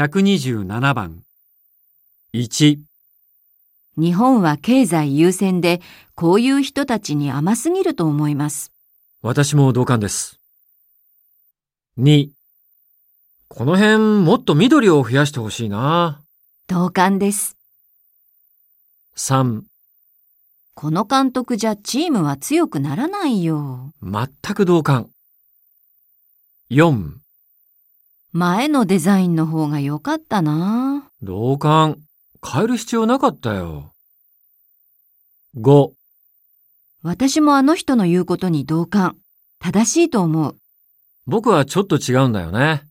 127番。1、日本は経済優先で、こういう人たちに甘すぎると思います。私も同感です。2、この辺もっと緑を増やしてほしいな。同感です。3、この監督じゃチームは強くならないよ。全く同感。4、前のデザインの方が良かったな。同感。変える必要なかったよ。5、私もあの人の言うことに同感。正しいと思う。僕はちょっと違うんだよね。